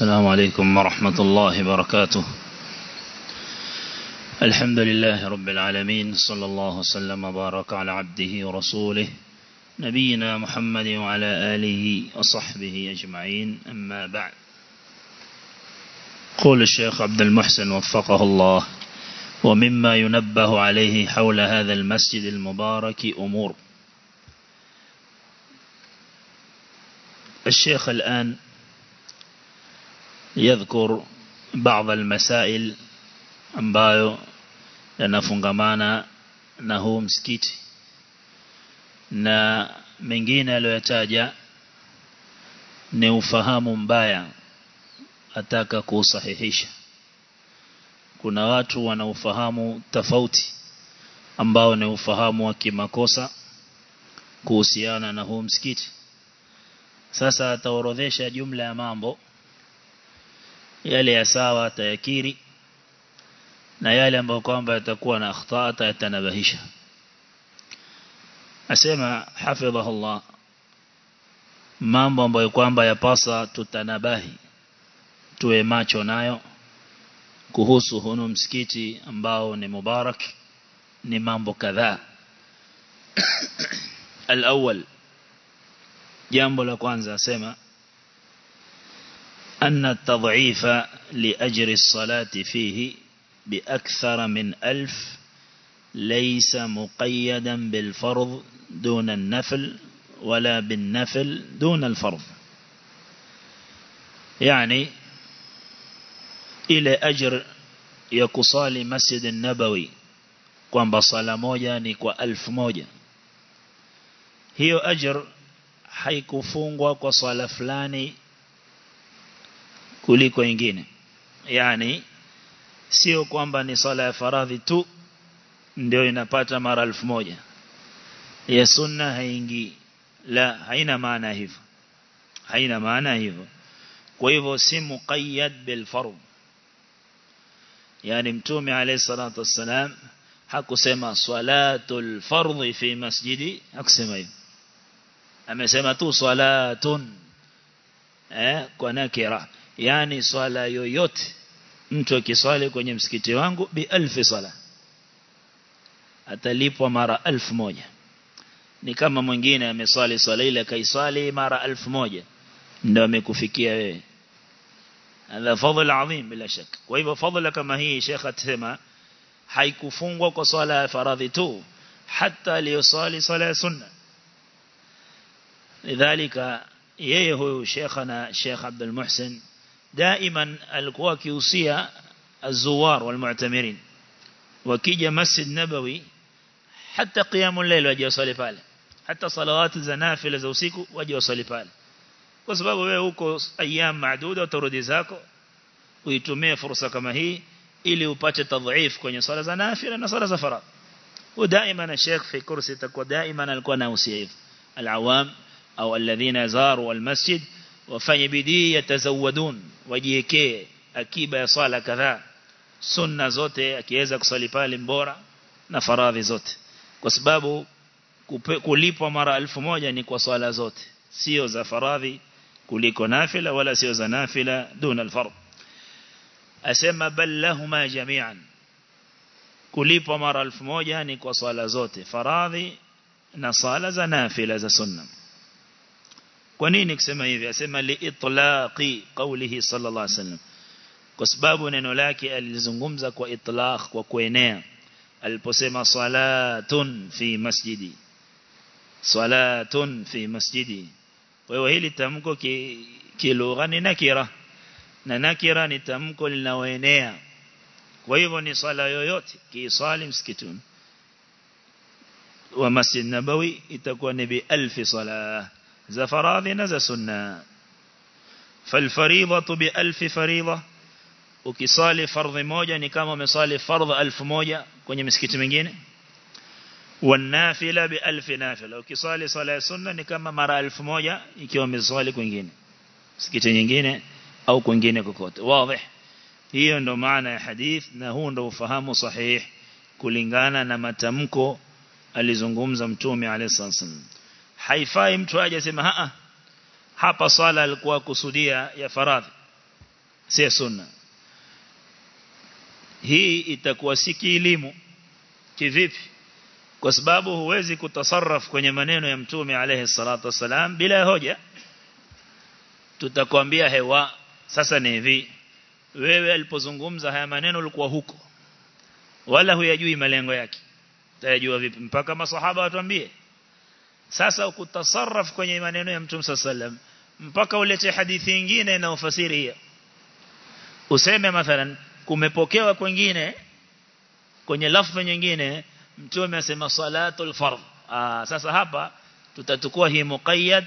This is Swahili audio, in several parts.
السلام عليكم ورحمة الله وبركاته. الحمد لله رب العالمين صلى الله وسلم وبارك على عبده ورسوله نبينا محمد وعلى آله وصحبه أجمعين أما بعد. قول الشيخ عبد المحسن وفقه الله ومما ينبه عليه حول هذا المسجد المبارك أمور. الشيخ الآن يذكر بعض المسائل ambayo yanafungamana na huu msikiti na mengine aliyotaja ni ufahamu mbaya ataka kusahihisha kuna watu wana ufahamu tofauti ambao ni ufahamu wa kimakosa kuhusiana na huu msikiti sasa ataorodhesha jumla ya mambo yale ya sawa atayakiri na yale ambayo kwamba yatakuwa na akhtaa atayatanabahisha asema hafidhahullah mambo ambayo kwamba yapasa tutanabahi tuwe macho nayo kuhusu hunu msikiti ambao ni mubarak ni mambo kadhaa الأول jambo la kwanza asema أن التضعيف لأجر الصلاة فيه بأكثر من ألف ليس مقيدا بالفرض دون النفل ولا بالنفل دون الفرض. يعني إلى أجر يكصال مسجد النبوي kwamba sala moja ni kwa elfu moja hiyo ajr haikufungwa kwa fulani kuliko ingine yani sio kwamba ni sala ya faradhi tu ndio inapata mara elfu moja. Ya sunna haingii. La haina maana hivyo. Haina maana hivyo. Kwa hivyo si muqayyad bil fard. Yani mtume alayhi salatu wassalam hakusema salatul fardhi fi masjidi hakusema hivyo. Amesema tu salatun eh kwa nakira yani swala yoyote mtu akiswali kwenye msikiti wangu bi alfi sala atalipwa mara alfu moja. Ni kama mwingine ameswali swala ile kaiswali mara alfu moja ndio amekufikia wewe hadha fadhila adhim bila shaka. Kwa hivyo fadhila kama hii shekha atasema haikufungwa kwa swala ya faradhi tu hata aliyoswali swala ya sunna. Lidhalika yeye huyu shekhana shekh Abdul Muhsin دائما القواك يوصي الزوار والمعتمرين. وكيجا مسجد نبوي حتى قيام الليل واجي يصلي فالي حتى صلوات زنافل زوسيكو واجي يصلي فالي وسبب ويهوكو أيام معدودة وتردي زاكو ويتمي فرصة كما هي إلي وباتي تضعيف كوني صلى زنافل نصلى زفرة. ودائما الشيخ في كرسي تقوى دائما القواك نوصي العوام أو الذين زاروا المسجد وفني بدي يتزودون. وجيك أكيب صلاة كذا. سنة زوت أكيزك صليبا لمبورا نفراد زوت. كسبابو كوليب ومرا ألف موجة نكو صلاة زوت. سيوزا فراد كوليكو نافلة ولا سيوزا نافلة دون الفرض. أسمى بل لهما جميعا. كوليب ومرا ألف موجة نكو صلاة زوت. فراد نصالة زنافلة زسنم kwa nini kusema hivi? Asema liitlaqi qawlihi sallallahu alaihi wasallam kwa sababu neno lake alizungumza kwa itlaq kwa kuenea. Aliposema salatun fi masjidi. Salatun fi masjidi. Kwa hiyo hili tamko kilugha ni nakira. Na nakira ni tamko linaoenea. Kwa hivyo ni swala yoyote kiiswali msikituni wa masjid nabawi itakuwa ni bi alfi salah za faradhi na za sunna. Falfaridhatu bi alf faridha ukisali fardhi moja ni kama umesali fardhi alfu moja kwenye misikiti mingine. Wanafila bi alfi nafila. Ukisali sala ya sunna ni kama mara alfu moja ikiwa umesali kwingine. Msikiti nyingine au kwingine kokote. Wazi hiyo ndo maana ya hadith na huu ndo ufahamu sahihi kulingana na matamko alizungumza mtume alayhi wasallam haifai mtu aje sema haa hapa swala alikuwa kusudia ya faradhi. Si sunna. Hii itakuwa si kielimu. Kivipi? Kwa sababu huwezi kutasarraf kwenye maneno ya mtume alayhi salatu wasalam bila hoja. Tutakwambia hewa sasa ni hivi. Wewe alipozungumza haya maneno ulikuwa huko. Wala huyajui malengo yake. Tayajua vipi? Mpaka masahaba watuambie sasa ukutasarraf kwenye maneno ya mtume sallam mpaka ulete hadithi nyingine na ufasiri hiyo. Useme mathalan kumepokewa kwingine kwenye lafzi nyingine mtume asema salatul fardh ah sasa hapa tutatukua hii muqayyad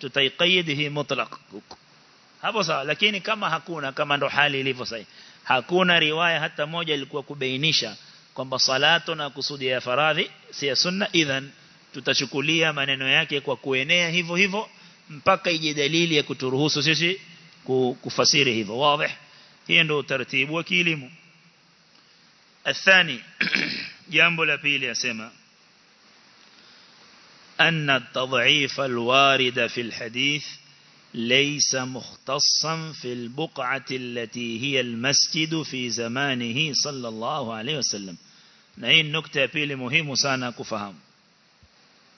tutaiqayyid hii mutlaq. Hapo sawa lakini kama hakuna kama ndo hali ilivyo hakuna riwaya hata moja ilikuwa kubainisha kwamba salatu na kusudi ya faradhi si ya sunna idhan tutachukulia maneno yake kwa kuenea hivyo hivyo mpaka ije dalili ya kuturuhusu sisi kufasiri hivyo wazi hiyo ndio utaratibu wa kielimu الثاني jambo la pili asema أن التضعيف الوارد في الحديث ليس مختصا في البقعة التي هي المسجد في زمانه صلى الله عليه وسلم na hii nukta ya pili muhimu sana kufahamu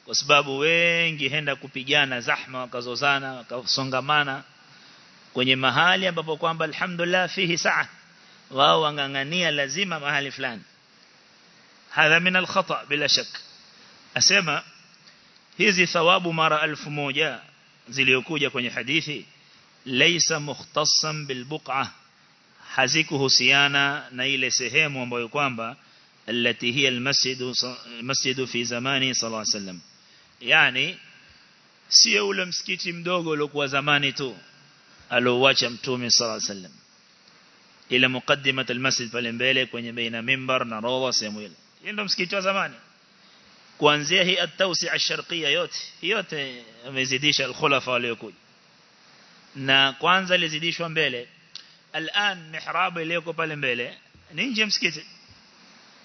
kwa sababu wengi henda kupigana zahma wakazozana wakasongamana kwenye mahali ambapo kwamba alhamdulillah fihi saa wao wangangania lazima mahali fulani hadha min alkhata bila shak asema hizi thawabu mara elfu moja ziliokuja kwenye hadithi laysa mukhtassan bilbuq'a hazikuhusiana na ile sehemu ambayo kwamba التي هي المسجد المسجد في زمانه صلى الله عليه وسلم yani sio ule msikiti mdogo uliokuwa zamani tu alioacha mtume الله عليه وسلم ile mukaddimat almasjid pale mbele kwenye baina mimbar na rawda sehemu ile hiyo ndio msikiti wa zamani kuanzia hii at-tawsi' ash-sharqiyya yote yote amezidisha al-khulafa waliokuja na kwanza ilizidishwa mbele al'an mihrab iliyoko pale mbele ni nje msikiti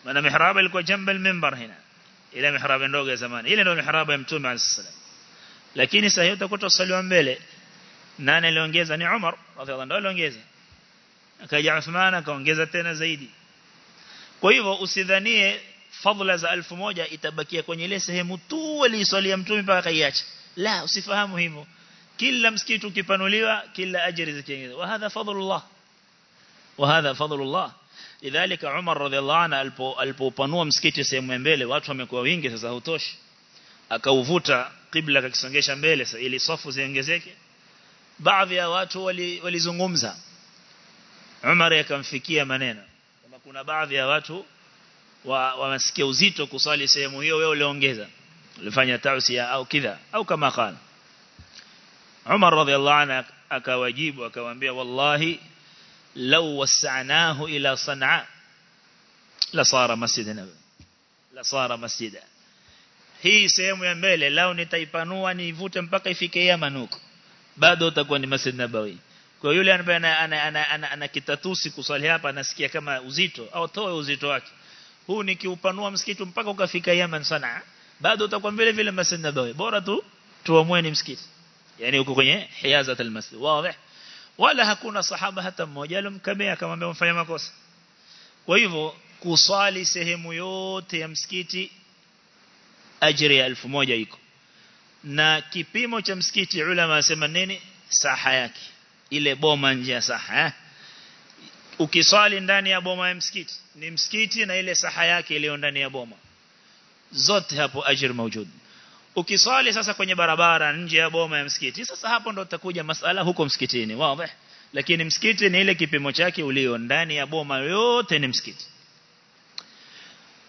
maana mihrab ilikuwa jamba al-minbar hina ile mihrabu ndogo ya zamani. Ile ndio mihrabu ya mtume alayhi lakini sasa hiyo utakuta usaliwa mbele nani aliongeza? Ni Umar radhiallahu anhu aliongeza. Akaja Uthman akaongeza tena zaidi. Kwa hivyo usidhanie fadhila za elfu moja itabakia kwenye ile sehemu tu aliiswalia mtume mpaka kaiacha la usifahamu hivyo. Kila msikiti ukipanuliwa kila ajira zikiongezwa. Wa hadha fadhlullah wa hadha fadlullah lidhalika Umar radhiallahu anhu alipo alipopanua msikiti sehemu ya mbele watu wamekuwa wingi sasa hutoshi akauvuta kibla akakisongesha mbele sasa ili safu ziongezeke. Baadhi ya watu walizungumza. Wali Umar yakamfikia maneno. Kama kuna baadhi ya watu wamesikia wa uzito kusali sehemu hiyo wewe uliongeza. Ulifanya tausia au kidha au kama kana Umar radhiallahu anhu akawajibu akawaambia wallahi law وسعناه ila صنعاء لصار مسجدا لصار مسجدا هي sehemu ya mbele lao nitaipanua niivute mpaka ifike Yaman huko. Bado utakuwa ni masjid nabawi. Kwa yule ambaye ana, ana, ana, ana, ana kitatusi kusali hapa anasikia kama uzito au toe uzito wake. Huu nikiupanua msikiti mpaka ukafika Yaman sana bado utakuwa vile vile masjid nabawi. Bora tu tuamue ni msikiti. Yani huko kwenye hiyazatul masjid. Wazi wala hakuna sahaba hata mmoja alomkemea kama amefanya makosa. Kwa hivyo kusali sehemu yote ya msikiti ajira ya elfu moja iko. Na kipimo cha msikiti ulama wasema nini? Saha yake. Ile boma nje ya saha eh? ukiswali ndani ya boma ya msikiti ni msikiti na ile saha yake iliyo ndani ya boma. Zote hapo ajira maujud ukiswali sasa kwenye barabara nje ya boma ya msikiti sasa hapo ndo utakuja masala huko msikitini wazi lakini msikiti ni ile kipimo chake ulio ndani ya boma yote ni msikiti.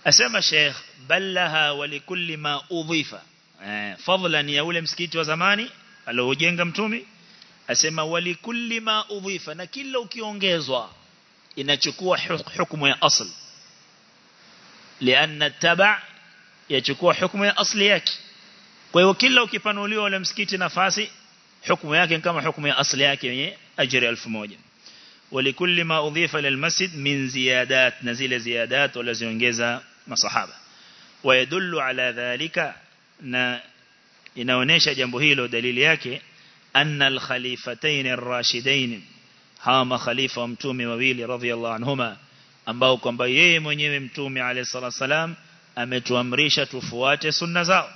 Asema sheikh ballaha walikulli ma udhifa. Eh, fadlan ya ule msikiti wa zamani aliojenga mtumi asema walikulli ma udhifa. Na kila ukiongezwa inachukua hukumu ya asl. Lianna taba yachukua hukumu ya asli kwa hiyo kila ukipanuliwa ule msikiti nafasi hukumu yake kama hukumu ya asli yake yenye ajiri 1000 ولكل ما أضيف إلى المسجد من زيادات نزيل زيادات ولا زيونجeza masahaba ويدل على ذلك na inaonesha jambo hilo dalili yake anna al-khalifatain ar-rashidain hawa makhalifa wa mtume wawili radhiallahu anhuma ambao kwamba yeye mwenyewe mtume alayhi salatu wasalam ametuamrisha tufuate sunna zao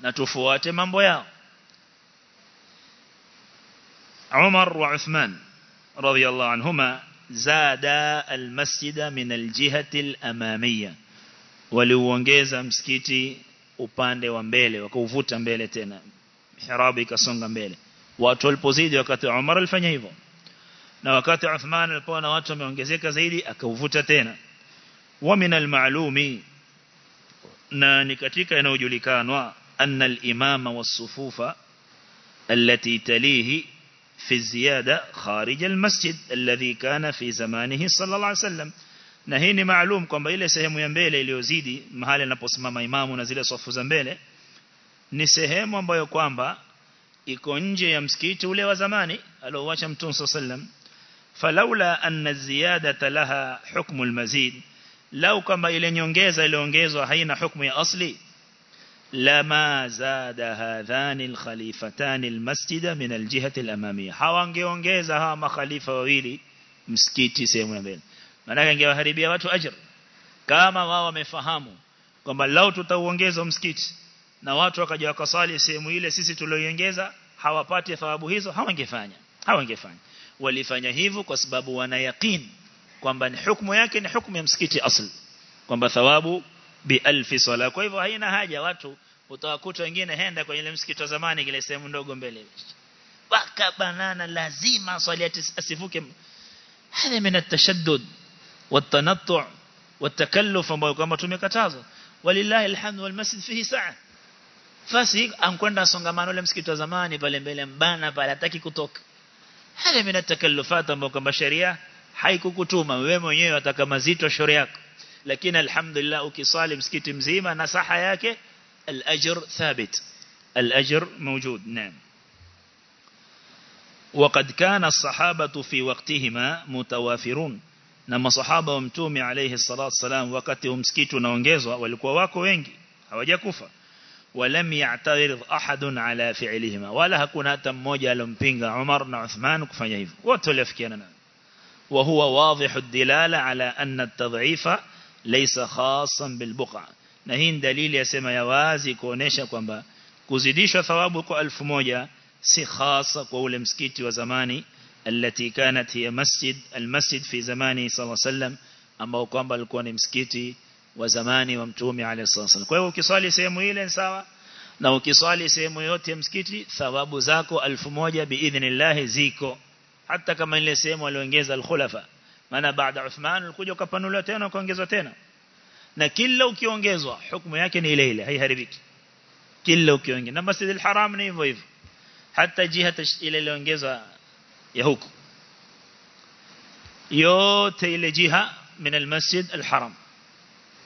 na tufuate mambo yao. Umar wa Uthman radhiallahu anhuma zada almasjida min aljihati alamamiyya. Waliuongeza msikiti upande wa mbele wakauvuta mbele tena. Mihrabu ikasonga mbele. Watu walipozidi wakati Umar alifanya hivyo. Na wakati Uthman alipoona watu wameongezeka zaidi akauvuta tena. Wa min almalumi na ni katika inayojulikanwa أن الإمام والصفوف التي تليه في الزيادة خارج المسجد الذي كان في زمانه صلى الله عليه وسلم. نهيني معلوم كم بيلة سهم ينبيلة ليوزيدي مهالي نبوس ما إمام ونزيل صفو زنبيلة نسهم ونبيو كوامبا يكونج يمسكيت ولي وزماني ألو واشم تونس وسلم فلولا أن الزيادة لها حكم المزيد لو كما إلي نيونجيزة إلي نيونجيزة حين حكم أصلي lama zada hadhani alkhalifatani almasjida min aljihati alamamiyya. Hawangeongeza hawa makhalifa wawili msikiti sehemu ya mbele. Maana ingewaharibia watu ajr. Kama wao wamefahamu kwamba lau tutauongeza msikiti na watu wakaja wakasali sehemu ile sisi tulioiongeza hawapati thawabu hizo hawangefanya. Hawangefanya. Walifanya hivyo kwa sababu wana yaqeen kwamba ni hukumu yake ni hukumu ya msikiti asli kwamba thawabu bi alfi sala kwa hivyo haina haja watu utawakuta wengine henda kwenye ile msikiti wa zamani ile sehemu ndogo mbele. Waka banana lazima swali asivuke. Hada min at-tashaddud wat-tanattu' wat-takalluf ambayo kama tumekatazwa walillahi alhamdu wal masjid fihi sa'a. Fasi ankwenda songamano ile msikiti wa zamani pale mbele mbana pale hataki kutoka. Hada min at-takallufat ambayo kama sharia haikukutuma. Wewe mwenyewe ataka mazito shauri yako لكن الحمد لله msikiti mzima na saha نصح ياك الأجر ثابت. الأجر موجود نعم. وقد كان الصحابة في وقتهما متوافرون. نما صحابة ومتوم عليه الصلاة والسلام وقتهم سكيتوا نونجزوا walikuwa ينجي wengi hawajakufa ولم يعترض أحد على فعلهما ولا هكونا تموجا لمبينغ عمر وعثمان وتلف وتلفكينا وهو واضح الدلالة على أن التضعيف ليس خاصا بالبقعة na hii dalili yasema ya wazi kuonesha kwamba kuzidishwa thawabu kwa elfu moja si khasa kwa ule msikiti wa zamani التي كانت هي مسجد المسجد في زمانه صلى الله عليه وسلم ambao kwamba alikuwa ni msikiti wa zamani wa mtume alayhi wasallam kwa hiyo ukiswali sehemu ile ni sawa na ukiswali sehemu yote ya msikiti thawabu zako elfu moja biidhnillah ziko hata kama ile sehemu aliongeza al-khulafa maana baada Uthman alikuja ukapanuliwa tena ukaongezwa tena na kila ukiongezwa hukumu yake ni ile ile haiharibiki kila ukiongeza na Masjid al-Haram ni hivyo hivyo hata jiha ile iliongezwa ya huku yote ile jiha من المسجد الحرام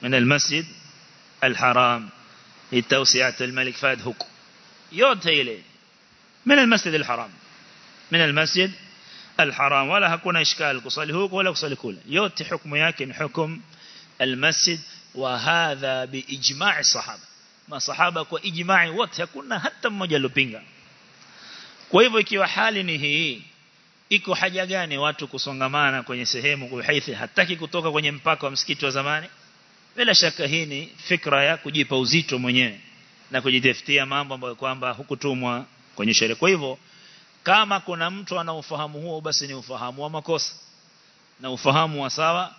من المسجد الحرام لتوسعة الملك فهد هكو yote ile من المسجد الحرام من المسجد الحرام ولا hakuna ishkal kusali huko wala kusali kule yote hukumu yake ni hukum المسجد وهذا باجماع الصحابه masahaba kwa ijma'i wote hakuna hata mmoja alopinga kwa hivyo ikiwa hali ni hii iko haja gani watu kusongamana kwenye sehemu kwa haithi hataki kutoka kwenye mpaka wa msikiti wa zamani bila shaka hii ni fikra ya kujipa uzito mwenyewe na kujitafutia mambo ambayo kwamba hukutumwa kwenye sheria kwa hivyo kama kuna mtu ana ufahamu huo basi ni ufahamu wa makosa na ufahamu wa sawa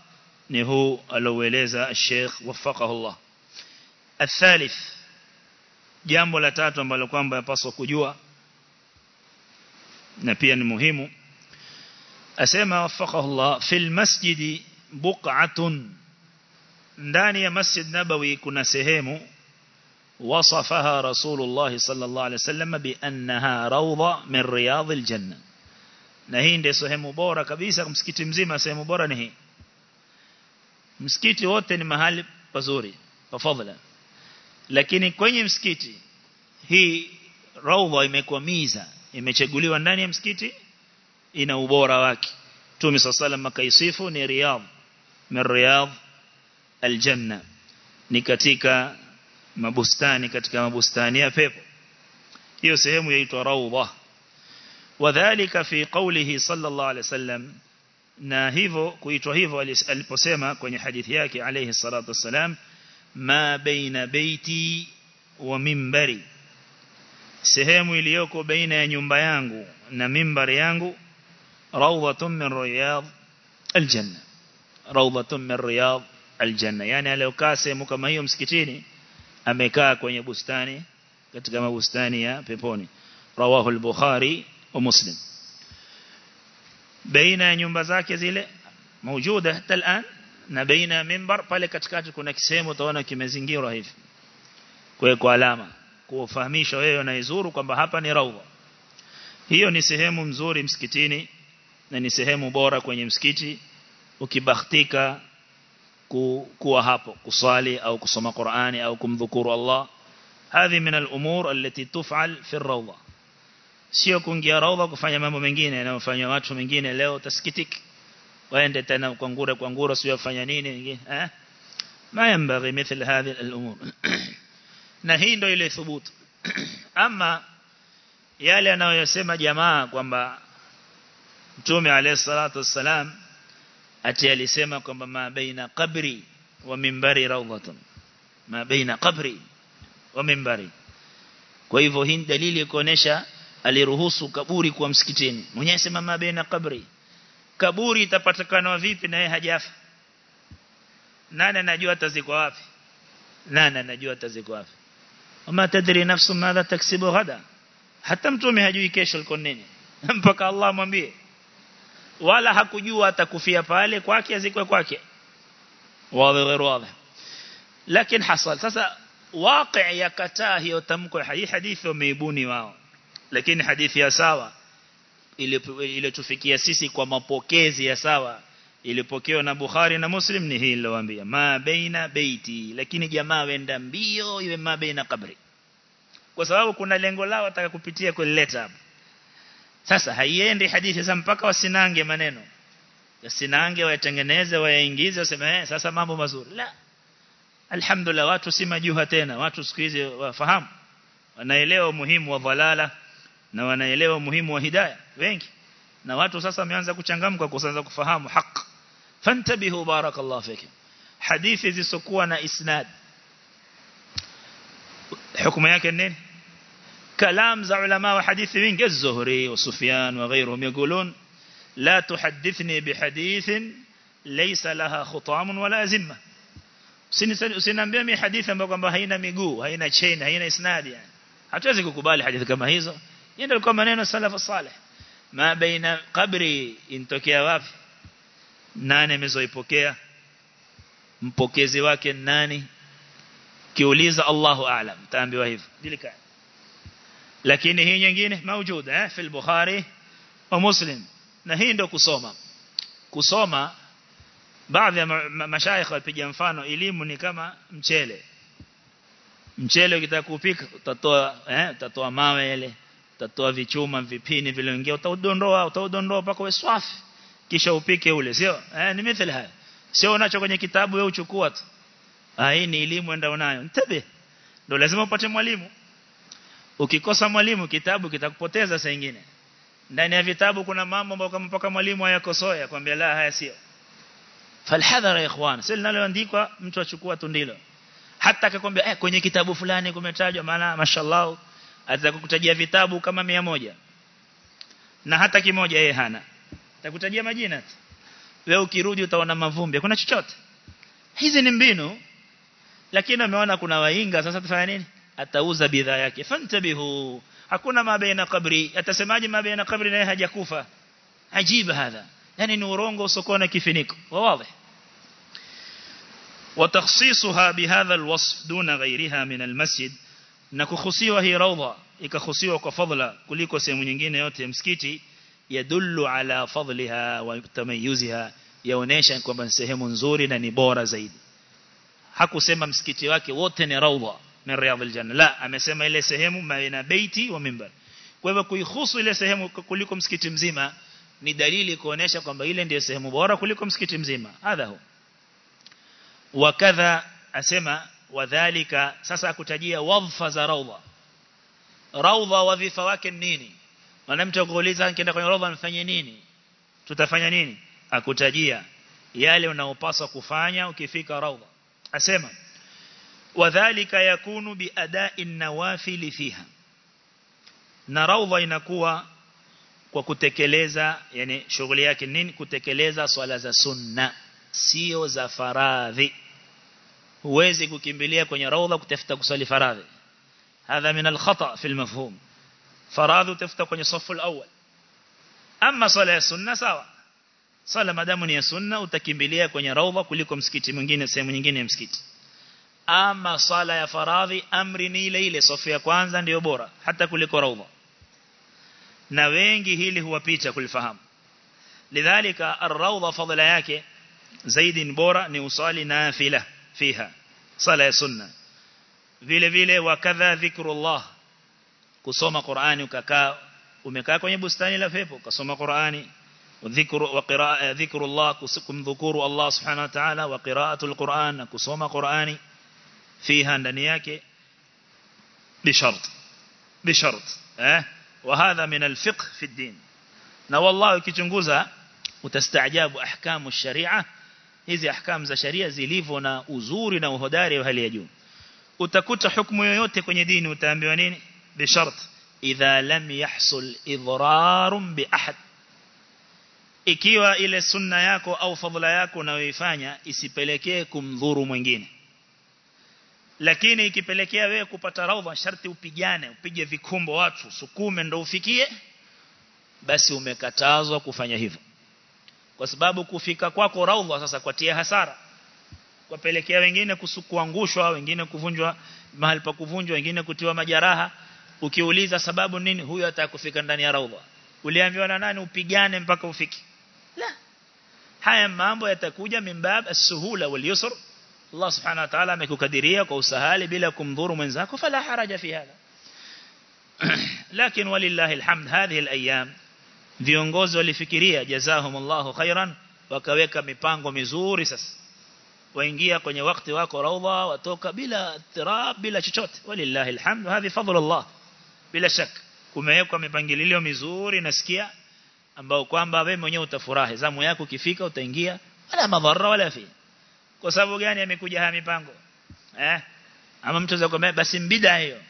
ni huu aloueleza Sheikh wafaqahullah الثالث jambo la tatu ambalo kwamba yapaswa kujua na pia ni muhimu asema wafaqahullah fil masjidi buq'atun ndani ya masjid nabawi kuna sehemu وصفها رسول الله صلى الله عليه وسلم بأنها روضة من رياض الجنة na hii ndio sehemu bora kabisa msikiti mzima sehemu bora ni hii msikiti wote ni mahali pazuri tafadhali lakini kwenye msikiti hii raudha imekuwa miza imechaguliwa ndani ya msikiti ina ubora wake Mtume sallallahu akaisifu ni riyadh min riyadh aljanna ni katika mabustani katika mabustani ya pepo. Hiyo sehemu yaitwa raudha wadhālika fi qawlihi sallallahu alayhi wasallam na hivyo kuitwa hivyo aliposema kwenye hadithi yake alayhi salatu wasalam ma baina baiti wa mimbari sehemu iliyoko baina ya nyumba yangu na mimbari yangu rawdatun min riyad aljanna rawdatun min riyad aljanna yani aliyokaa sehemu kama hiyo msikitini amekaa kwenye bustani katika mabustani ya peponi rawahu al-bukhari wa muslim baina ya nyumba zake zile maujuda hata الان na baina ya mimbar pale katikati kuna kisehemu utaona kimezingirwa hivi kwa kwa alama kuufahamisha wewe unaizuru kwamba hapa ni raudha hiyo ni sehemu nzuri msikitini na ni sehemu bora kwenye msikiti ukibahtika ku, kuwa hapo kusali au kusoma Qur'ani au kumdhukuru Allah. Hadhi min al-umur allati tuf'al fi ar-rawda. Sio kuingia rawda kufanya mambo mengine yanayofanywa watu wengine leo tasikitiki waende tena kwa ngure kwa ngure sio kufanya nini eh? Ma yanbaghi mithl hadhi al-umur. Na hii ndio ile thubutu. Ama yale anayosema jamaa kwamba mtume alayhi salatu wassalam ati alisema kwamba ma baina qabri wa mimbari rawdatun. Ma baina qabri wa mimbari kwa hivyo hii dalili kuonesha aliruhusu kaburi kwa msikitini. Mwenyewe sema ma baina qabri. Kaburi itapatikana vipi na yeye hajafa? Nani anajua atazikwa wapi? Nani anajua atazikwa wapi? Wama tadri nafsu madha taksibu ghada. Hata mtume hajui kesho liko nini. Mpaka Allah mwambie wala hakujua atakufia pale kwake azikwe kwake wazi غير واضح lakini hasal sasa waqi yakataa hiyo tamko hii hadithi wameibuni wao lakini hadithi ya sawa ile tufikia sisi kwa mapokezi ya sawa ilipokewa na Bukhari na Muslim ni hii nilowaambia ma baina baiti lakini jamaa wenda mbio iwe ma baina kabri kwa sababu kuna lengo lao wataka kupitia kuleta hapo sasa haiendi hadithi sasa mpaka wasinange maneno. Wasinange wayatengeneze wayaingize waseme eh sasa mambo mazuri. La. Alhamdulillah watu si majuha tena. Watu siku hizi wafahamu. Wanaelewa umuhimu wa dhalala na wanaelewa umuhimu wa hidayah wengi. Na watu sasa wameanza kuchangamka kuanza kufahamu haki fantabihu barakallahu fikum. Hadithi zisizokuwa na isnad. Hukumu yake nini كلام ذا علماء وحديث من الزهري وصفيان وغيرهم يقولون لا تحدثني بحديث ليس لها خطام ولا زمة سنن بهم حديثا بقم بهين ميغو هين تشين هين إسناد يعني. حتى يزيكوا كبالي حديث كما هيزو يندلكم منين السلف الصالح. ما بين قبري انتوكيا وافي. ناني مزو يبوكيا مبوكيزي واكي ناني. كيوليز الله أعلم. تأم بوهيف دلكان lakini hii nyingine maujuda eh fil al-Bukhari wa Muslim. Na hii ndio kusoma. Kusoma baadhi ya mashaikh wapiga mfano elimu ni kama mchele. Mchele ukitaka kupika utatoa eh utatoa mawe ile utatoa vichuma vipini vile ingia utaudondoa utaudondoa paka uwe swafi. Kisha upike ule sio? Eh ni mithali haya sio unacho kwenye kitabu wewe uchukua tu. Ah hii ni elimu enda unayo ntabe ndio lazima upate mwalimu ukikosa mwalimu kitabu kitakupoteza saa nyingine. Ndani ya vitabu kuna mambo ambayo kama mpaka mwalimu hayakosoe kwambia la haya sio. Falhadhara ya ikhwan sio linaloandikwa mtu achukua tu ndilo. Hata akakwambia eh kwenye kitabu fulani kumetajwa maana mashallah atakukutajia vitabu kama 100 na hata kimoja yeye hana. Atakutajia majina tu. Wewe ukirudi utaona mavumbi kuna chochote. Hizi ni mbinu lakini ameona kuna wainga sasa tufanya nini atauza bidhaa yake fantabihu hakuna mabaina kabri atasemaje mabaina kabri naye hajakufa ajibu hadha yani ni urongo usokuwa na kifiniko wazi وتخصيصها بهذا الوصف دون غيرها من المسجد na kuhusiwa hii raudha ikahusiwa kwa fadhila kuliko sehemu nyingine yote ya msikiti yadullu ala fadliha wa tamayuziha yaonesha kwamba sehemu nzuri na ni bora zaidi hakusema msikiti wake wote ni raudha min riyadhul janna la amesema ile sehemu baina baiti wa mimbar kwa hivyo kuihusu ile sehemu kuliko msikiti mzima ni dalili kuonesha kwamba ile ndiyo sehemu bora kuliko msikiti mzima. Hadha hu. Wakadha asema wadhālika sasa akutajia wadhfa za raudha raudha wadhifa wake nini? Maana mtu akuuliza nikienda kwenye raudha nifanye nini? Tutafanya nini? Akutajia yale unaopaswa kufanya ukifika raudha asema wadhālika yakunu biada'i nawafil fiha. Na raudha inakuwa kwa kutekeleza yani shughuli yake nini? Kutekeleza swala za sunna sio za faradhi. Huwezi kukimbilia kwenye raudha kutafuta kusali faradhi. Hadha min al-khata fi almafhum. Faradhi utafuta kwenye safu alawwal. Ama swala ya sunna sawa. Swala madamu ni ya sunna utakimbilia kwenye raudha kuliko msikiti mwingine sehemu nyingine ya msikiti ama swala ya faradhi amri ni ile ile safu ya kwanza ndio bora hata kuliko raudha na wengi hili huwapita kulifahamu lidhalika ar-rawda fadla yake zaidi ni bora ni usali nafila fiha sala ya sunna vile vile wakadha dhikrullah kusoma Qur'ani ukakaa umekaa kwenye bustani la pepo ukasoma Qur'ani dhikru wa qira'a dhikrullah kumdhukuru Allah subhanahu wa ta'ala wa qira'atul Qur'an kusoma Qur'ani فيها دنياك بشرط بشرط آه وهذا من الفقه في الدين. نو الله كتنجوزا وتستعجب أحكام الشريعة هذه أحكام ذا شريعة زليفنا أزورنا وهداري وهلي يجون. وتكوت حكم يوتي كن يدين وتنبيونين بشرط. إذا لم يحصل إضرار بأحد. ikiwa ile sunna yako au fadhila yako unaoifanya isipelekee kumdhuru mwingine lakini ikipelekea wewe kupata raudha sharti upigane upige vikumbo watu sukume ndo ufikie basi umekatazwa kufanya hivyo. Kwa sababu kufika kwako raudha sasa kwatia hasara. Kwapelekea wengine kusukuangushwa wengine kuvunjwa mahali pa kuvunjwa wengine kutiwa majaraha ukiuliza sababu nini huyo atakufika ndani ya raudha. Uliambiwa na nani upigane mpaka ufiki la. Haya mambo yatakuja mimbab as-suhula wal yusr الله سبحانه وتعالى مكوكديريا كوسهالي بلا كمضور من زاكو فلا حرج في هذا. لكن ولله الحمد هذه الأيام فيونغوز ولفكريا جزاهم الله خيرا وكويكا ميبانغو ميزوري سس وإنجيا كوني وقت واكو روضة وتوكا بلا تراب بلا شوت ولله الحمد هذه فضل الله بلا شك. كما يكون كميكا ميبانجليليو ميزوري نسكيا ambao kwamba wewe mwenyewe utafurahi zamu yako kifika utaingia ولا madhara wala fitna kwa sababu gani amekuja haya mipango? Eh? Ama mtu za kwambia basi mbida hiyo.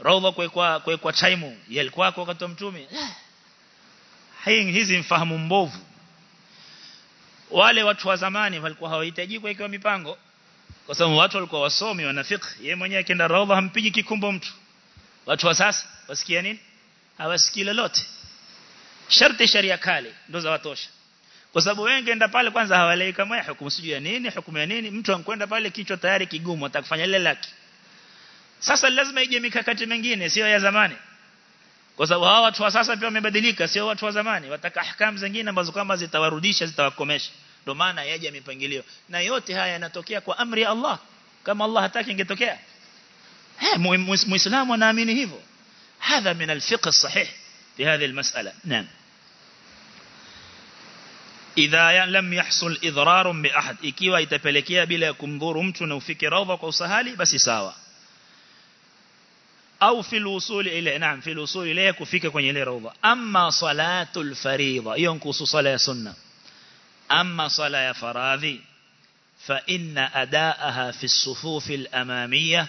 Raudha kwa kwa kwa time. Yalikuwa kwa wakati mtume. Hii hizi mfahamu mbovu. Wale watu wa zamani walikuwa hawahitaji kuwekewa mipango. Kwa sababu watu walikuwa wasomi wana fiqh. Yeye mwenyewe akienda raudha hampigi kikumbo mtu. Watu wa sasa wasikia nini? Hawasikii lolote. Sharti sharia kale ndo za watosha kwa sababu wengi enda pale kwanza hawalei kama hukumu sijui ya nini hukumu ya nini mtu ankwenda pale kichwa tayari kigumu atakufanya ile laki sasa lazima ije mikakati mingine sio ya zamani kwa sababu hawa watu wa sasa pia wamebadilika sio watu wa zamani wataka ahkamu zingine ambazo kama zitawarudisha zitawakomesha ndio maana yaje mipangilio na yote haya yanatokea kwa amri ya Allah kama Allah hataki ingetokea eh muislamu anaamini hivyo هذا من الفقه الصحيح في هذه المسألة نعم إذا لم يحصل إضرار بأحد. إكيوا يتبلكيا بلا كمذور أمتنا وفكر أوضك وسهالي بس يساوى. أو في الوصول إلى نعم في الوصول إليه كفكك ونيلي روضة. أما صلاة الفريضة ينقص صلاة سنة. أما صلاة فراضي فإن أداءها في الصفوف الأمامية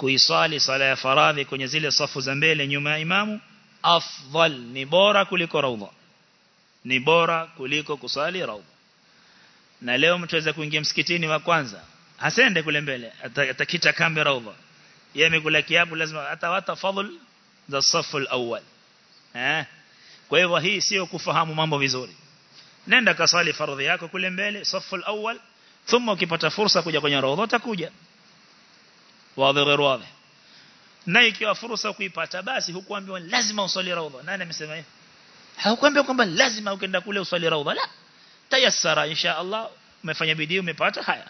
كي صالي صلاة فراضي كون يزيل صف زنبيل يما إمام أفضل. نبورك لك روضة. ni bora kuliko kusali raudha na leo mtu aweza kuingia msikitini wa kwanza hasende kule mbele atakita kambi raudha yeye amekula kiapo lazima atawata fadhil za safu al-awwal eh? Kwa hivyo hii sio kufahamu mambo vizuri. Nenda kasali faradhi yako kule mbele safu al-awwal thumma ukipata fursa kuja kwenye raudha utakuja. Wazi ghair na ikiwa fursa kuipata basi hukuambiwa lazima usali raudha nani amesema hivyo haukwambia kwamba lazima ukienda kule usali raudha la tayassara insha Allah umefanya bidii umepata haya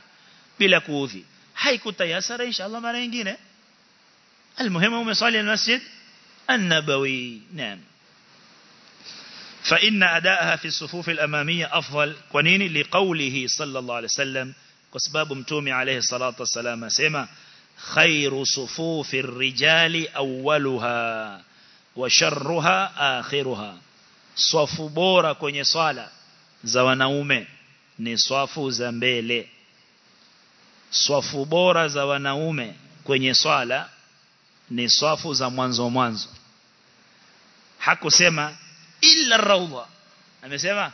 bila kuudhi haikutayasara insha Allah mara nyingine المهم umesali المسجد النبوي نعم فإن أداءها في الصفوف الأمامية أفضل كونيني لقوله صلى الله عليه وسلم كسباب متومي عليه الصلاة والسلام سيما خير صفوف الرجال أولها sharruha akhiruha swafu bora kwenye swala za wanaume ni swafu za mbele. Swafu bora za wanaume kwenye swala ni swafu za mwanzo mwanzo. Hakusema illa raudha. Amesema?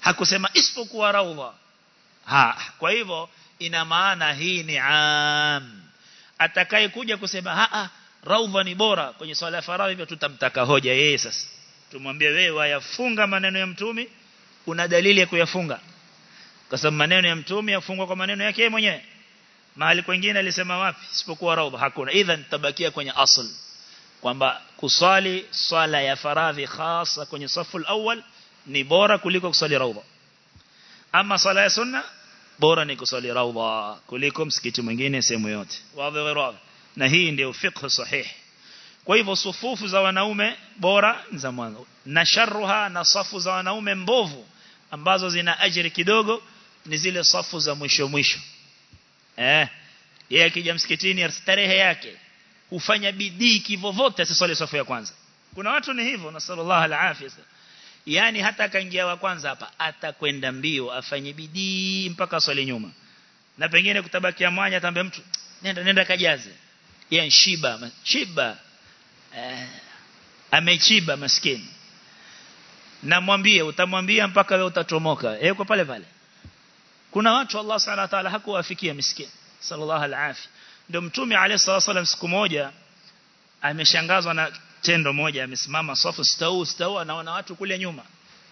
Hakusema isipokuwa raudha. Ha kwa hivyo ina maana hii ni am. Atakaye kuja kusema ha, ha raudha ni bora kwenye swala ya faradhi tutamtaka hoja yeye sasa tumwambie wewe wayafunga maneno ya mtumi una dalili ya kuyafunga. Kwa sababu maneno ya mtumi yafungwa kwa maneno yake yeye mwenyewe. Mahali kwingine alisema wapi? Isipokuwa rauba hakuna. Idhan tabakia kwenye asl. Kwamba kusali swala ya faradhi hasa kwenye safu awal ni bora kuliko kusali rauba ama swala ya sunna bora ni kusali rauba kuliko msikiti mwingine sehemu yote wazi. Na hii ndio fiqh sahih kwa hivyo sufufu za wanaume bora za mwanzo. Na sharruha na safu za wanaume mbovu ambazo zina ajiri kidogo ni zile safu za mwisho mwisho. Eh yeye akija msikitini starehe yake hufanya bidii kivovote asiswali safu ya kwanza. Kuna watu ni hivyo na sallallahu alaihi yani hata akaingia wa kwanza hapa atakwenda mbio afanye bidii mpaka swali nyuma. Na pengine kutabakia mwanya atambe mtu nenda nenda kajaze. Yeye shiba shiba eh, amechiba maskini. Namwambie utamwambia mpaka wewe utatomoka. Yeye kwa pale pale. Kuna watu Allah Subhanahu wa ta'ala hakuwafikia miskini. Sallallahu alaihi ndio mtume alayhi salatu siku moja ameshangazwa na tendo moja amesimama safu stau stau anaona watu kule nyuma.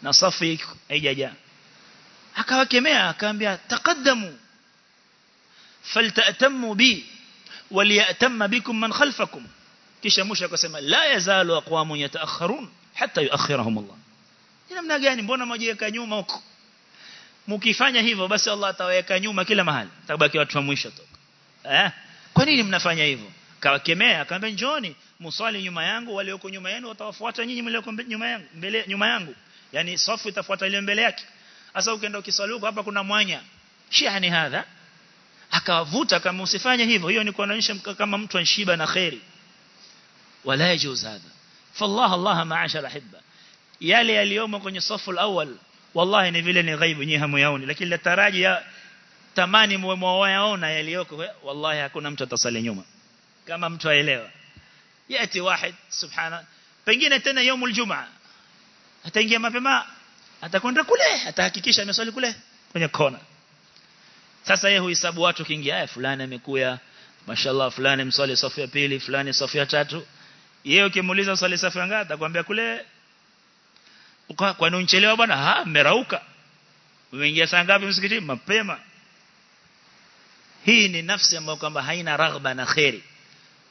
Na safu haijajaa akawakemea akaambia taqaddamu falta'tammu bi waliyatamma bikum man khalfakum kisha mwisho akasema la yazalu aqwamu yataakharun hatta yuakhirahum Allah. Namna gani? Mbona mwajiweka nyuma huko? Mkifanya hivyo basi Allah ataweka nyuma kila mahali. Tabaki watu wa mwisho tu. Eh? Kwa nini mnafanya hivyo? Kawakemea akamwambia njoni muswali nyuma yangu walioko nyuma yenu watawafuata nyinyi mlioko nyuma yangu mbele nyuma yangu. Yani safu itafuata ile mbele yake. Sasa ukienda ukiswali hapa kuna mwanya. Shihani hadha? Akawavuta kama usifanye hivyo. Hiyo ni kuonyesha kama mtu anshiba na khairi ولا يجوز هذا. فالله الله ما عاش الأحبة يا لي اليوم كن يصف الأول. والله نفلني غيب نيهم يوني لكن لتراج تماني تماني موواونا يليوك والله هكونا متتصل نيوم كما متوائلوا يأتي واحد سبحانه بنجينا تنا يوم الجمعة. هتنجي ما في ما؟ هتكون ركوله هتحكيكيش المسؤول كله كن يكونا sasa yeye huhesabu watu kingi haya fulani amekuya mashallah fulani msali safu ya pili fulani safu ya tatu yeye ukimuuliza swali safu ngapi atakwambia kule uka kwa nini unchelewa bwana? Ha merauka umeingia saa ngapi msikitini? Mapema. Hii ni nafsi ambayo kwamba haina raghba na khairi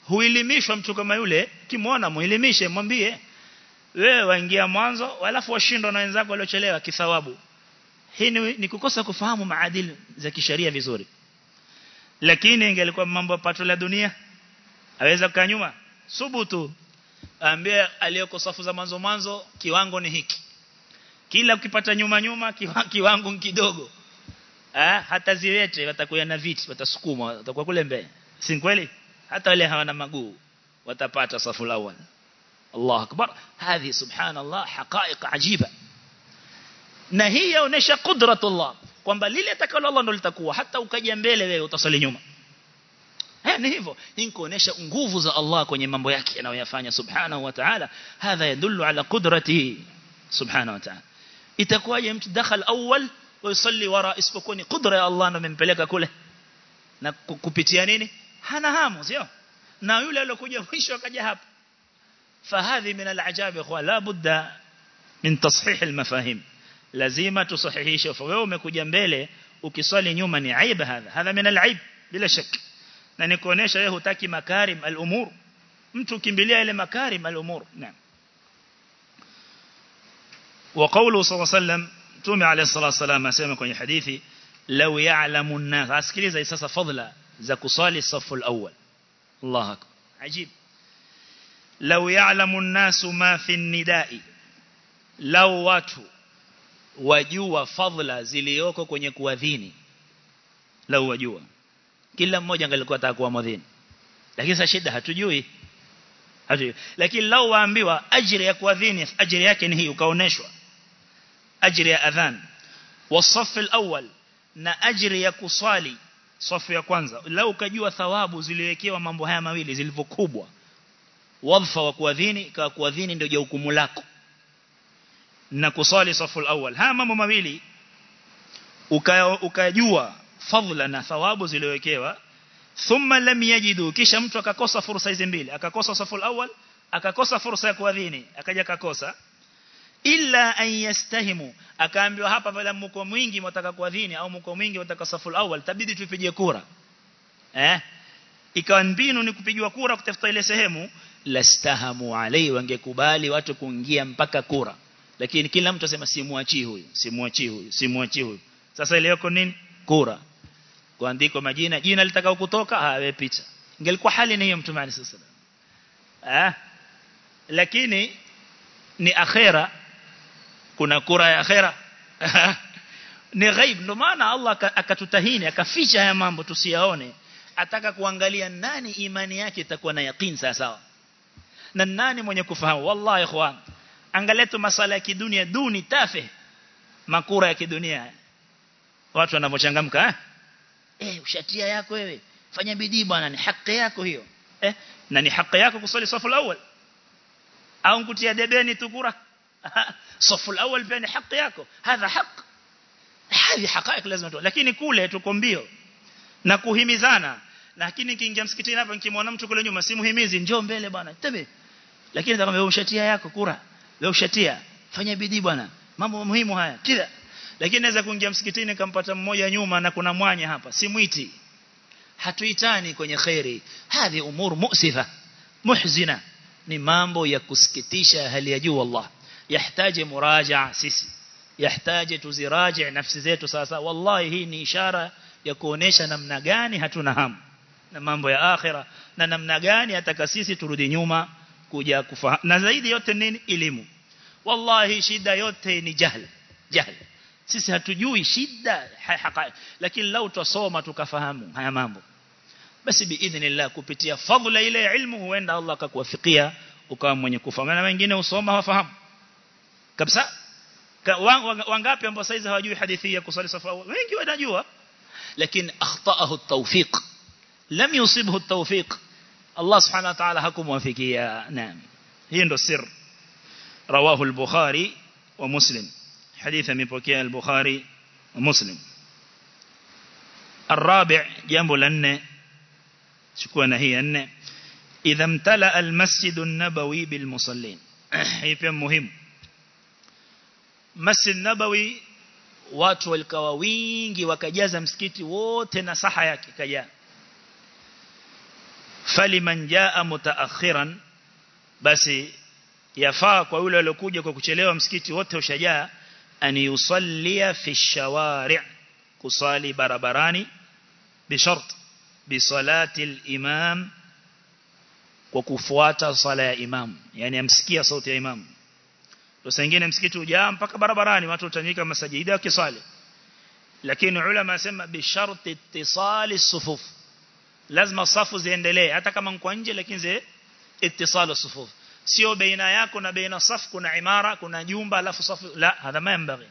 huilimishwa mtu kama yule kimwona muelimishe mwambie wewe waingia mwanzo alafu washindwa na wenzako waliochelewa kithawabu. Hii ni, ni kukosa kufahamu maadili za kisheria vizuri. Lakini ingelikuwa mambo pato la dunia aweza kukaa nyuma subutu ambie aliyoko safu za mwanzo mwanzo kiwango ni hiki. Kila ukipata nyuma nyuma kiwango kidogo. Eh hata ziwete watakuwa na viti watasukuma watakuwa kule mbele. Si kweli? Hata wale hawana maguu watapata safu la awal Allah akbar. Hadi subhanallah haqaiq ajiba. Na hii yaonesha qudratullah kwamba lile atakalo Allah ndo litakuwa. Hata ukaja mbele wewe utasali nyuma يعني هيفو إنكو نشأ نغوفز الله كون يمنبو يحكي أنا ويفاني سبحانه وتعالى هذا يدل على قدرته سبحانه وتعالى إتكوى يمت دخل أول ويصلي وراء إسبكوني قدرة الله نمن بلقى كله نكوبيتيانيني هنا هامو زيو نايولا لكو يمشو كجهاب فهذه من العجائب إخوة لا بد من تصحيح المفاهيم لازيمة تصحيحي شوف ويومكو جنبالي وكصالي نيوما نعيب هذا هذا من العيب بلا شك na nikuonesha wewe hutaki makarim al-umur mtu kimbilia ile makarim al-umur naam wa qawlu sallallahu alayhi wasallam alayhi salatu wasallam asema kwenye hadithi law ya'lamu an-nas asikiliza sasa fadla za kusali safu al-awwal Allah akbar ajib law ya'lamu an-nasu ma fi an-nida'i law watu wajua fadhila zilizoko kwenye kuadhini lau wajua kila mmoja angelikuwa ataka kuwa mwadhini. Lakini sasa shida hatujui. Hatujui. Lakini lao waambiwa ajira ya kuadhini ajira yake ni hii ukaoneshwa. Ajira ya adhan. Wasafu alawwal na ajira ya kuswali safu ya kwanza. Lau ukajua thawabu ziliwekewa mambo haya mawili zilivyokubwa. Wadhifa wa kuadhini kwa kuadhini ndio jukumu lako. Na kusali safu al-awwal. Haya mambo mawili ukajua fadhila na thawabu zilizowekewa thumma lam yajidu kisha mtu akakosa fursa hizi mbili akakosa safu al-awwal akakosa fursa ya kuadhini akaja akakosa illa an yastahimu akaambiwa hapa pale mko mwingi mtaka kuadhini au mko mwingi mtaka safu al-awwal tabidi tupige kura. Eh? Ikawa mbinu ni kupigiwa kura kutafuta ile sehemu lastahamu alai wangekubali watu kuingia mpaka kura. Lakini kila mtu asema simuachi huyu simuachii huyu simuachii huyu. Sasa ile yako nini kura. Kuandikwa majina jina litakao kutoka hawe picha. Ingelikuwa hali ni hiyo mtume Ali sasa ah lakini ni akhera. Kuna kura ya akhera. Ni ghaib. Ndio maana Allah akatutahini akaficha haya mambo tusiyaone. Ataka kuangalia nani imani yake itakuwa na yaqeen sawa sawa. Na nani mwenye kufahamu? Wallahi ikhwan angalia tu masala ya kidunia duni tafe. Makura ya kidunia watu wanapochangamka eh? Eh ushatia yako wewe. Fanya bidii bwana ni haki yako hiyo. Eh na ni haki yako kusali safu awal au ngutia debeni tukura safu awal pia ni haki yako. Hadha haki hizi hakika lazima tu. Lakini kule tuko mbio. Na kuhimizana. Lakini kiingia msikitini hapa nikimwona mtu kule nyuma simuhimizi njoo mbele bwana. Tebe. Lakini nataka wewe ushatia yako kura. Wewe ushatia. Fanya bidii bwana. Mambo muhimu haya. Kila lakini naweza kuingia msikitini kampata mmoja nyuma na kuna mwanya hapa. Simwiti. Hatuitani kwenye khairi hadhi umur mu'sifa. Muhzina. Ni mambo ya kusikitisha hali ya juu wallah. Yahitaji muraja sisi. Yahitaji tuziraje nafsi zetu sasa. Wallahi hii ni ishara ya kuonesha namna gani hatuna hamu na mambo ya akhira na namna gani hata sisi turudi nyuma kuja kufahamu na zaidi yote nini? Elimu. Wallahi shida yote ni jahil jahl sisi hatujui shida lakini lau tusoma tukafahamu haya mambo basi biidhnillah kupitia fadhila ile ya ilmu huenda Allah akakuwafikia ukawa mwenye kufahamu na wengine usoma hawafahamu kabisa wangapi ambao saizi hawajui hadithi ya kusali safa wengi wanajua lakini akhtaahu at-tawfiq lam yusibhu at-tawfiq Allah subhanahu wa ta'ala hakumwafikia naam hii ndo sir rawahu al-bukhari wa muslim حديث مبوكيه البخاري ومسلم الرابع جنب لأنه شكونا هي أنه إذا امتلأ المسجد النبوي بالمصلين هي فهم مهم مسجد النبوي watu walikawa wingi wakajaza msikiti wote na saha yake kajaa faliman jaa mutaakhiran basi yafaa kwa yule aliyokuja kwa kuchelewa msikiti wote ushajaa أن يصلي في الشوارع كصالي بربراني بشرط بصلاة الإمام وكفوات صلاة إمام. يعني أمسكي صوت إمام. وسنجين أمسكي تجام فك بربراني ما تتنيك مسجد كصالي. لكن علماء سمى بشرط اتصال الصفوف. لازم الصفو زي اندلي حتى كما نكون لكن زي اتصال الصفوف. Sio baina yako na baina safu kuna imara kuna jumba alafu safu la hadha mambaghi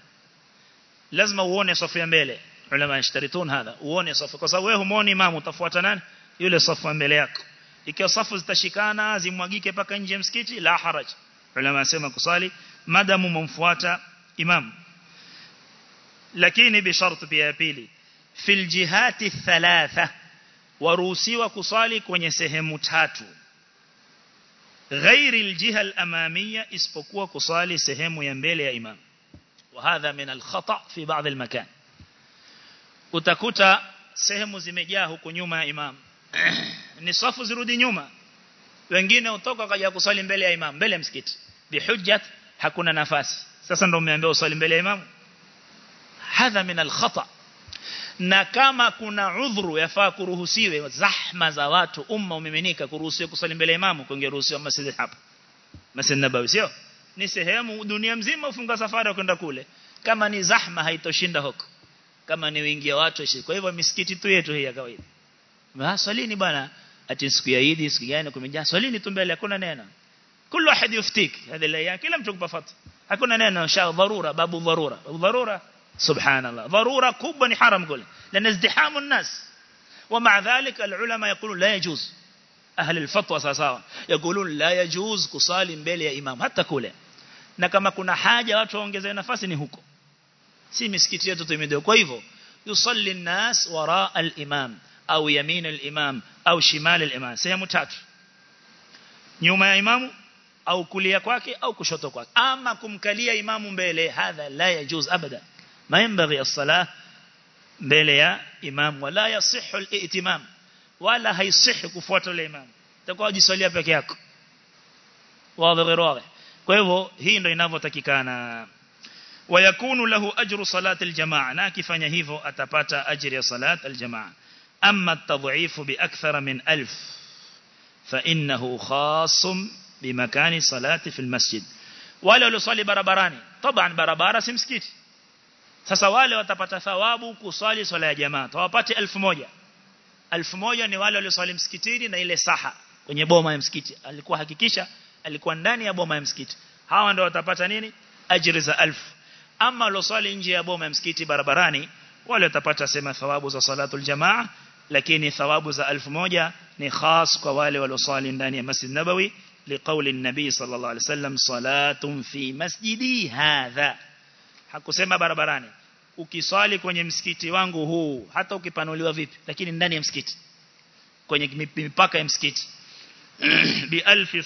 lazima uone safu ya mbele. Ulama yashtaritun hadha uone safu. Kwa sababu wewe humuoni imamu utafuata nani? Yule safu ya mbele yako. Ikiwa safu zitashikana zimwagike paka nje msikiti la haraj. Ulama asema kusali madamu mumfuata imam lakini bishart pia pili fil jihati thalatha waruhusiwa kusali kwenye sehemu tatu غير الجهة الأمامية اسبقوا كصالي سهم ينبيل يا إمام وهذا من الخطأ في بعض المكان utakuta sehemu zimejaa huko nyuma ya imam ni safu zirudi nyuma wengine utoka kaja kusali mbele ya imam mbele ya msikiti bihujjat hakuna nafasi sasa ndio umeambiwa usali mbele ya imam hadha min al-khata na kama kuna udhuru yafaa kuruhusiwe. Zahma za watu umma umiminika kuruhusiwa kusali mbele imamu kungeruhusiwa masjid hapa. Masjid nabawi sio? Ni sehemu dunia mzima ufunga safari kwenda kule. Kama ni zahma haitoshinda huko. Kama ni wingi wa watu kwa hivyo misikiti tu yetu hii ya kawaida. Salini bwana. Ati siku ya Eid siku gani kumejaa. Swalini tu mbele hakuna neno. Kila mtu yuftik. Hadi la kila mtu kupa hakuna neno sha dharura babu dharura. Dharura سبحان الله. ضرورة كوبا حرام قول. لأن ازدحام الناس. ومع ذلك العلماء يقولون لا يجوز. أهل الفتوى ساسا يقولون لا يجوز قصال بيل يا إمام. حتى كوله نكما كنا حاجة وانجزي نفسني هكو سي مسكتية تتمدو كويفو. يصلي الناس وراء الإمام أو يمين الإمام أو شمال الإمام. سيمتات يوم يا إمام أو كلية كواكي أو كشوتو كواكي. أما كمكالية إمام بيلي هذا لا يجوز أبداً. ما ينبغي الصلاة بليا إمام ولا يصح الائتمام ولا هيصح كفوات الإمام. تقول جي صليا بكياك واضح غير واضح. كيف هو هين رينافو تكيكانا. ويكون له أجر صلاة الجماعة. ناكي فنيهيفو أتباتا أجر صلاة الجماعة. أما التضعيف بأكثر من ألف فإنه خاص بمكان صلاة في المسجد. ولو لصلي برباراني طبعا برابارا سمسكيتي. Sasa wale watapata thawabu kuswali swala ya jamaa tawapate 1000 1000 ni wale walioswali msikitini na ile saha kwenye boma ya msikiti. Alikuwa hakikisha alikuwa ndani ya boma ya msikiti. Hawa ndio watapata nini? Ajira za 1000 ama walioswali nje ya boma ya msikiti barabarani wale watapata sema thawabu za salatul jamaa lakini thawabu za 1000 ni khas kwa wale walioswali ndani ya Masjid Nabawi liqauli nabii sallallahu alaihi wasallam salatun fi masjidi hadha hakusema barabarani. Ukiswali kwenye msikiti wangu huu hata ukipanuliwa vipi lakini ndani ya msikiti. Kwenye mipaka ya msikiti. Bi alfi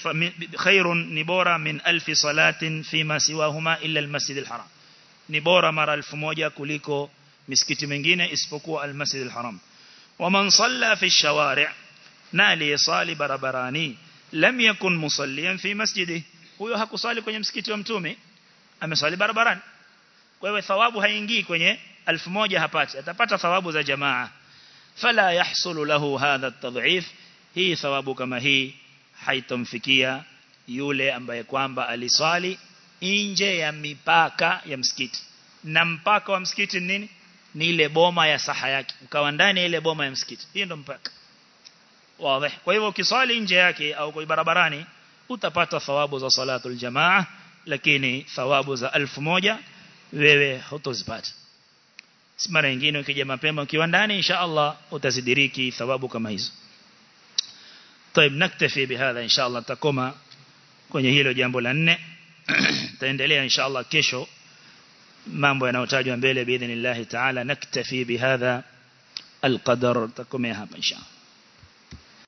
khairun ni bora min alfi salatin fima siwahuma illa almasjid alharam ni bora mara 1000 kuliko misikiti mingine isipokuwa almasjid alharam waman salla fi shawari' na aliyesali barabarani lam yakun musalliyan fi masjidi. Huyo hakusali kwenye msikiti wa mtume amesali barabarani kwa hiyo thawabu haingii kwenye 1000 hapati. Atapata thawabu za jamaa. Fala yahsulu lahu hadha at-tad'if hii thawabu kama hii haitomfikia yule ambaye kwamba aliswali nje ya mipaka ya msikiti. Na mpaka wa msikiti nini? Ni ile boma ya saha yake. Ukawa ndani ile boma ya msikiti. Hiyo ndo mpaka. Wazi. Kwa hivyo ukiswali nje yake au kwa barabarani utapata thawabu za salatu jamaa lakini thawabu za elfu moja wewe hutozipata mara nyingine ukija mapema ukiwa ndani insha Allah utazidiriki thawabu kama hizo طيب نكتفي بهذا ان شاء الله takoma kwenye hilo jambo la nne taendelea insha Allah kesho mambo yanayotajwa mbele biidhnillah ta'ala naktafi bihadha القدر تكمي هذا إن شاء الله